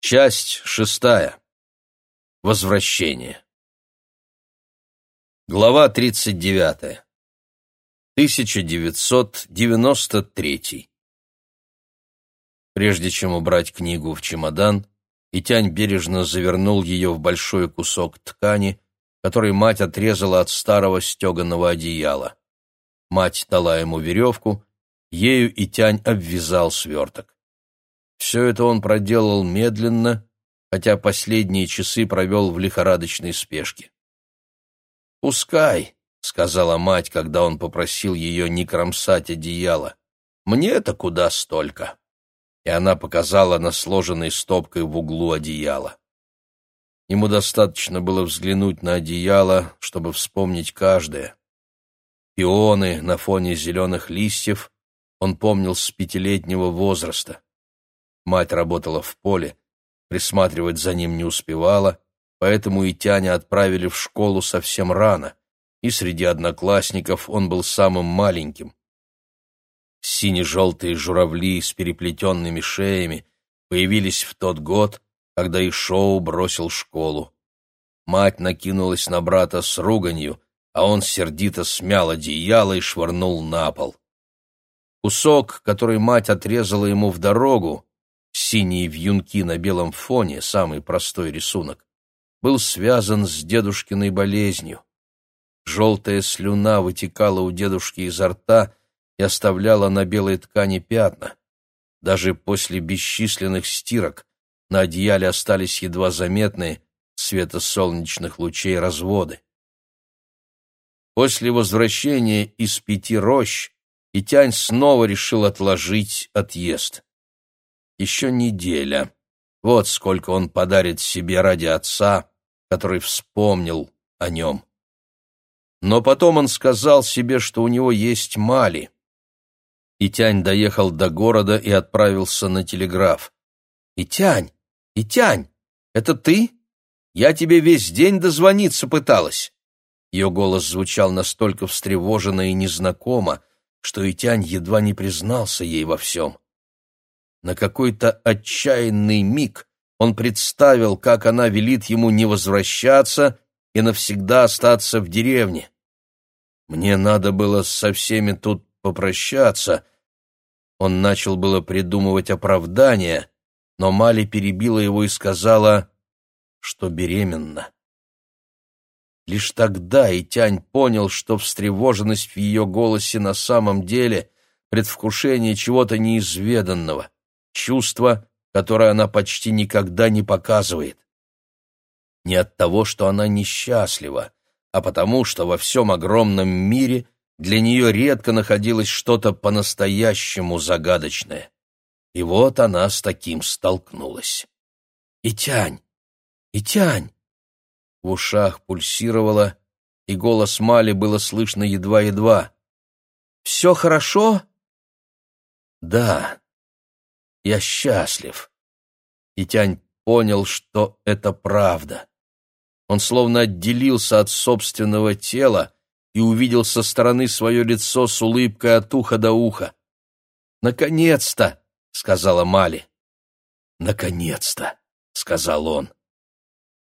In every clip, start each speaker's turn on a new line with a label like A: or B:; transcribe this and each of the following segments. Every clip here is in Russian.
A: Часть шестая. Возвращение. Глава тридцать девятая. 1993. Прежде чем убрать книгу в чемодан, Итянь бережно завернул ее в большой кусок ткани, который мать отрезала от старого стеганого одеяла. Мать дала ему веревку, ею Итянь обвязал сверток. Все это он проделал медленно, хотя последние часы провел в лихорадочной спешке. «Пускай», — сказала мать, когда он попросил ее не кромсать одеяло, — «мне-то куда столько?» И она показала на сложенной стопкой в углу одеяло. Ему достаточно было взглянуть на одеяло, чтобы вспомнить каждое. Пионы на фоне зеленых листьев он помнил с пятилетнего возраста. Мать работала в поле, присматривать за ним не успевала, поэтому и Тяня отправили в школу совсем рано, и среди одноклассников он был самым маленьким. Сине-желтые журавли с переплетенными шеями появились в тот год, когда и Шоу бросил школу. Мать накинулась на брата с руганью, а он сердито смял одеяло и швырнул на пол. Кусок, который мать отрезала ему в дорогу, синие вьюнки на белом фоне, самый простой рисунок, был связан с дедушкиной болезнью. Желтая слюна вытекала у дедушки изо рта и оставляла на белой ткани пятна. Даже после бесчисленных стирок на одеяле остались едва заметные света солнечных лучей разводы. После возвращения из пяти рощ Итянь снова решил отложить отъезд еще неделя. Вот сколько он подарит себе ради отца, который вспомнил о нем. Но потом он сказал себе, что у него есть Мали. Итянь доехал до города и отправился на телеграф. «Итянь! Итянь! Это ты? Я тебе весь день дозвониться пыталась!» Ее голос звучал настолько встревоженно и незнакомо, что Итянь едва не признался ей во всем. На какой-то отчаянный миг он представил, как она велит ему не возвращаться и навсегда остаться в деревне. Мне надо было со всеми тут попрощаться. Он начал было придумывать оправдания, но Мали перебила его и сказала, что беременна. Лишь тогда Итянь понял, что встревоженность в ее голосе на самом деле предвкушение чего-то неизведанного чувство, которое она почти никогда не показывает. Не от того, что она несчастлива, а потому, что во всем огромном мире для нее редко находилось что-то по-настоящему загадочное. И вот она с таким столкнулась. «Итянь! Итянь!» В ушах пульсировало, и голос Мали было слышно едва-едва. «Все хорошо?» «Да», я счастлив. И Тянь понял, что это правда. Он словно отделился от собственного тела и увидел со стороны свое лицо с улыбкой от уха до уха. «Наконец-то!» — сказала Мали. «Наконец-то!» — сказал он.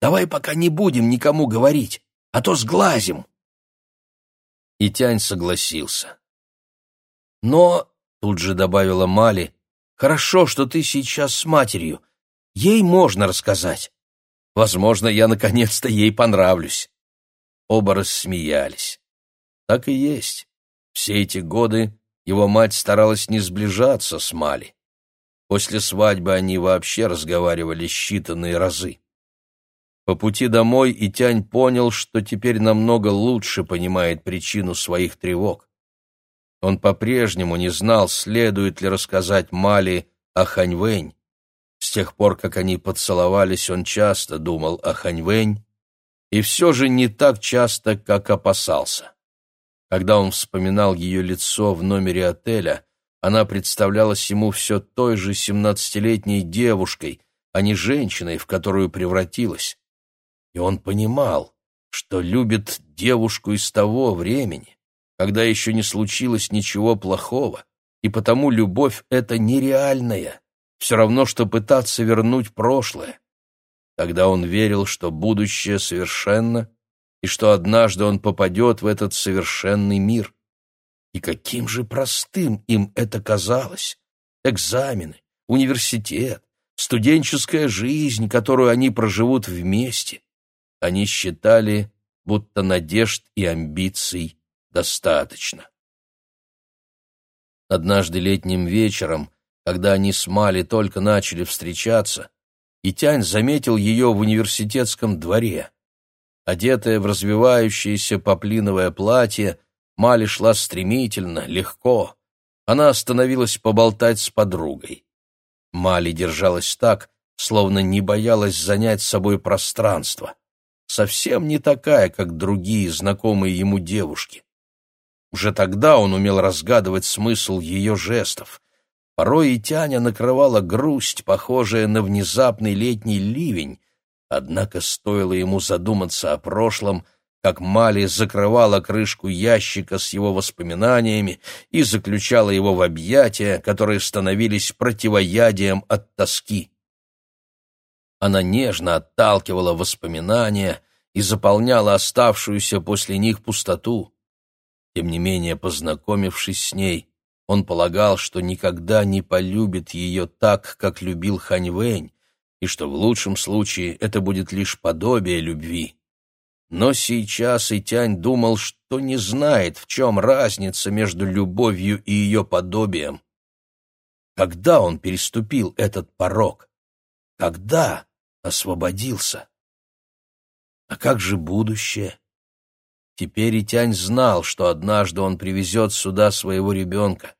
A: «Давай пока не будем никому говорить, а то сглазим!» И Тянь согласился. «Но», — тут же добавила Мали, Хорошо, что ты сейчас с матерью. Ей можно рассказать. Возможно, я наконец-то ей понравлюсь. Оба рассмеялись. Так и есть. Все эти годы его мать старалась не сближаться с Мали. После свадьбы они вообще разговаривали считанные разы. По пути домой Итянь понял, что теперь намного лучше понимает причину своих тревог. Он по-прежнему не знал, следует ли рассказать Мали о Ханьвэнь. С тех пор, как они поцеловались, он часто думал о Ханьвэнь, и все же не так часто, как опасался. Когда он вспоминал ее лицо в номере отеля, она представлялась ему все той же семнадцатилетней девушкой, а не женщиной, в которую превратилась. И он понимал, что любит девушку из того времени когда еще не случилось ничего плохого, и потому любовь — это нереальная, все равно, что пытаться вернуть прошлое. Тогда он верил, что будущее совершенно, и что однажды он попадет в этот совершенный мир. И каким же простым им это казалось! Экзамены, университет, студенческая жизнь, которую они проживут вместе. Они считали, будто надежд и амбиций достаточно. Однажды летним вечером, когда они с Мали только начали встречаться, Итянь заметил ее в университетском дворе. Одетая в развивающееся поплиновое платье, Мали шла стремительно, легко. Она остановилась поболтать с подругой. Мали держалась так, словно не боялась занять собой пространство. Совсем не такая, как другие знакомые ему девушки. Уже тогда он умел разгадывать смысл ее жестов. Порой и Тяня накрывала грусть, похожая на внезапный летний ливень, однако стоило ему задуматься о прошлом, как Мали закрывала крышку ящика с его воспоминаниями и заключала его в объятия, которые становились противоядием от тоски. Она нежно отталкивала воспоминания и заполняла оставшуюся после них пустоту. Тем не менее, познакомившись с ней, он полагал, что никогда не полюбит ее так, как любил Хань Вэнь, и что в лучшем случае это будет лишь подобие любви. Но сейчас Итянь думал, что не знает, в чем разница между любовью и ее подобием. Когда он переступил этот порог? Когда освободился? А как же будущее? Теперь Итянь знал, что однажды он привезет сюда своего ребенка.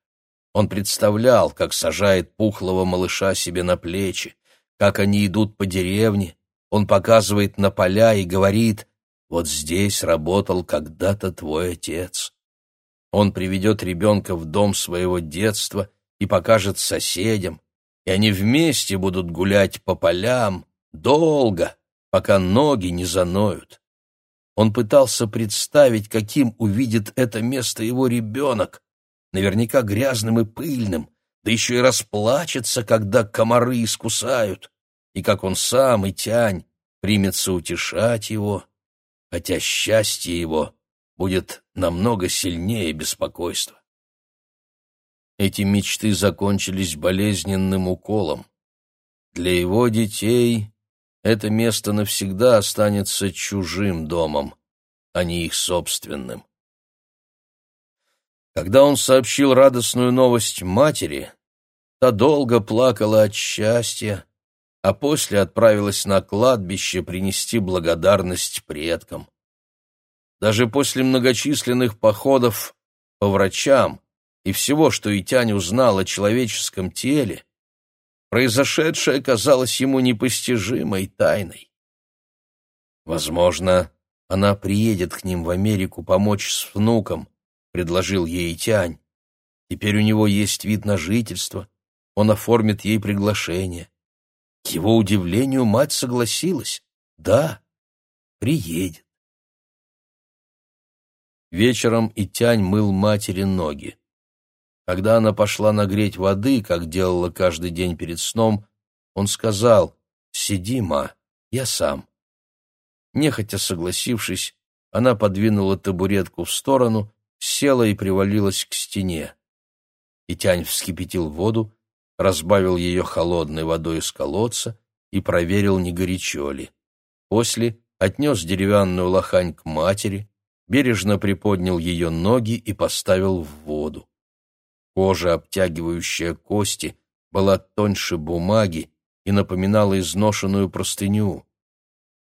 A: Он представлял, как сажает пухлого малыша себе на плечи, как они идут по деревне, он показывает на поля и говорит «Вот здесь работал когда-то твой отец». Он приведет ребенка в дом своего детства и покажет соседям, и они вместе будут гулять по полям долго, пока ноги не заноют. Он пытался представить, каким увидит это место его ребенок, наверняка грязным и пыльным, да еще и расплачется, когда комары искусают, и как он сам и тянь примется утешать его, хотя счастье его будет намного сильнее беспокойства. Эти мечты закончились болезненным уколом. Для его детей это место навсегда останется чужим домом, а не их собственным. Когда он сообщил радостную новость матери, та долго плакала от счастья, а после отправилась на кладбище принести благодарность предкам. Даже после многочисленных походов по врачам и всего, что Итянь узнал о человеческом теле, Произошедшее казалось ему непостижимой тайной. «Возможно, она приедет к ним в Америку помочь с внуком», — предложил ей Тянь. «Теперь у него есть вид на жительство, он оформит ей приглашение». К его удивлению, мать согласилась. «Да, приедет». Вечером Итянь мыл матери ноги. Когда она пошла нагреть воды, как делала каждый день перед сном, он сказал «Сиди, ма, я сам». Нехотя согласившись, она подвинула табуретку в сторону, села и привалилась к стене. И Тянь вскипятил воду, разбавил ее холодной водой из колодца и проверил, не горячо ли. После отнес деревянную лохань к матери, бережно приподнял ее ноги и поставил в воду. Кожа, обтягивающая кости, была тоньше бумаги и напоминала изношенную простыню.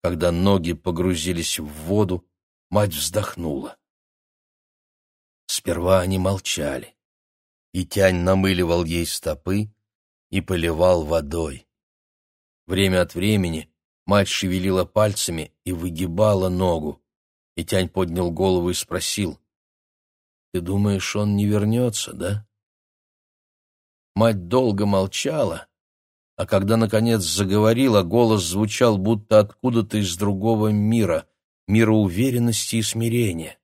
A: Когда ноги погрузились в воду, мать вздохнула. Сперва они молчали, и Тянь намыливал ей стопы и поливал водой. Время от времени мать шевелила пальцами и выгибала ногу, и Тянь поднял голову и спросил, «Ты думаешь, он не вернется, да?» Мать долго молчала, а когда, наконец, заговорила, голос звучал будто откуда-то из другого мира, мира уверенности и смирения.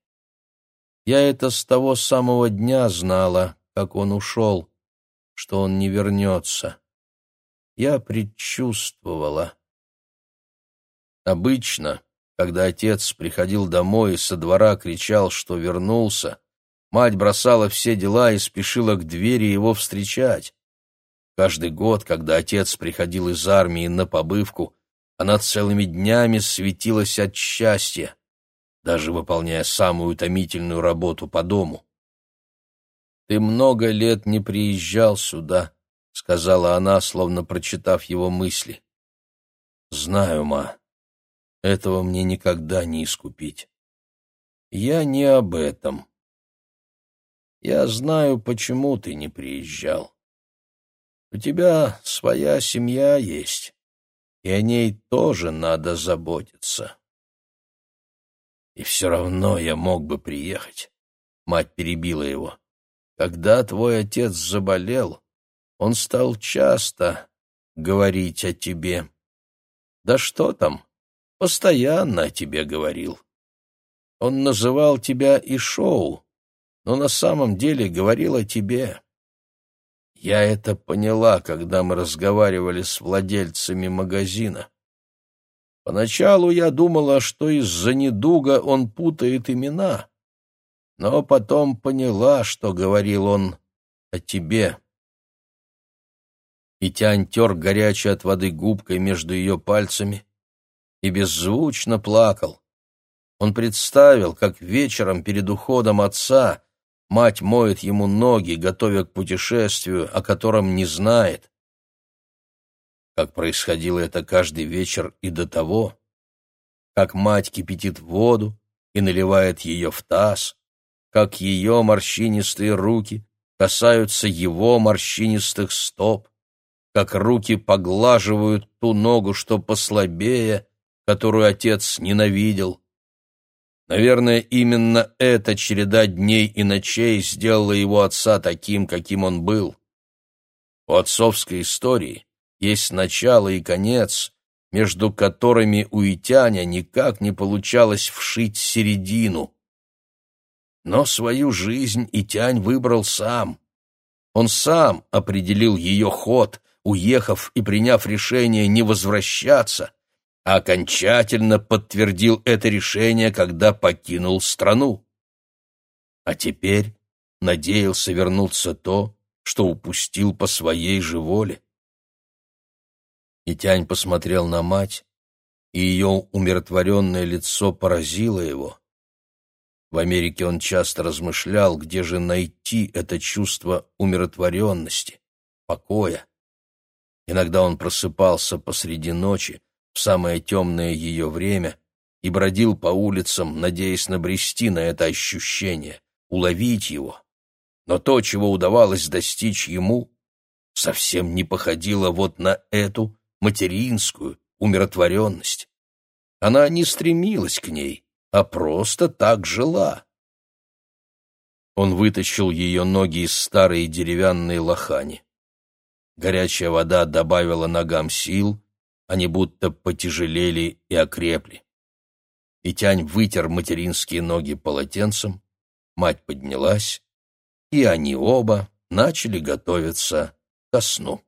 A: Я это с того самого дня знала, как он ушел, что он не вернется. Я предчувствовала. Обычно, когда отец приходил домой и со двора кричал, что вернулся, мать бросала все дела и спешила к двери его встречать. Каждый год, когда отец приходил из армии на побывку, она целыми днями светилась от счастья, даже выполняя самую утомительную работу по дому. «Ты много лет не приезжал сюда», — сказала она, словно прочитав его мысли. «Знаю, ма, этого мне никогда не искупить. Я не об этом. Я знаю, почему ты не приезжал. У тебя своя семья есть, и о ней тоже надо заботиться. И все равно я мог бы приехать. Мать перебила его. Когда твой отец заболел, он стал часто говорить о тебе. Да что там, постоянно о тебе говорил. Он называл тебя и шоу, но на самом деле говорил о тебе. Я это поняла, когда мы разговаривали с владельцами магазина. Поначалу я думала, что из-за недуга он путает имена, но потом поняла, что говорил он о тебе. И Тянь тер горячей от воды губкой между ее пальцами и беззвучно плакал. Он представил, как вечером перед уходом отца Мать моет ему ноги, готовя к путешествию, о котором не знает. Как происходило это каждый вечер и до того, как мать кипятит воду и наливает ее в таз, как ее морщинистые руки касаются его морщинистых стоп, как руки поглаживают ту ногу, что послабее, которую отец ненавидел, Наверное, именно эта череда дней и ночей сделала его отца таким, каким он был. У отцовской истории есть начало и конец, между которыми у Итяня никак не получалось вшить середину. Но свою жизнь Итянь выбрал сам. Он сам определил ее ход, уехав и приняв решение не возвращаться, окончательно подтвердил это решение, когда покинул страну. А теперь надеялся вернуться то, что упустил по своей же воле. И Тянь посмотрел на мать, и ее умиротворенное лицо поразило его. В Америке он часто размышлял, где же найти это чувство умиротворенности, покоя. Иногда он просыпался посреди ночи, в самое темное ее время и бродил по улицам, надеясь набрести на это ощущение, уловить его. Но то, чего удавалось достичь ему, совсем не походило вот на эту материнскую умиротворенность. Она не стремилась к ней, а просто так жила. Он вытащил ее ноги из старой деревянной лохани. Горячая вода добавила ногам сил, они будто потяжелели и окрепли. И Тянь вытер материнские ноги полотенцем, мать поднялась, и они оба начали готовиться ко сну.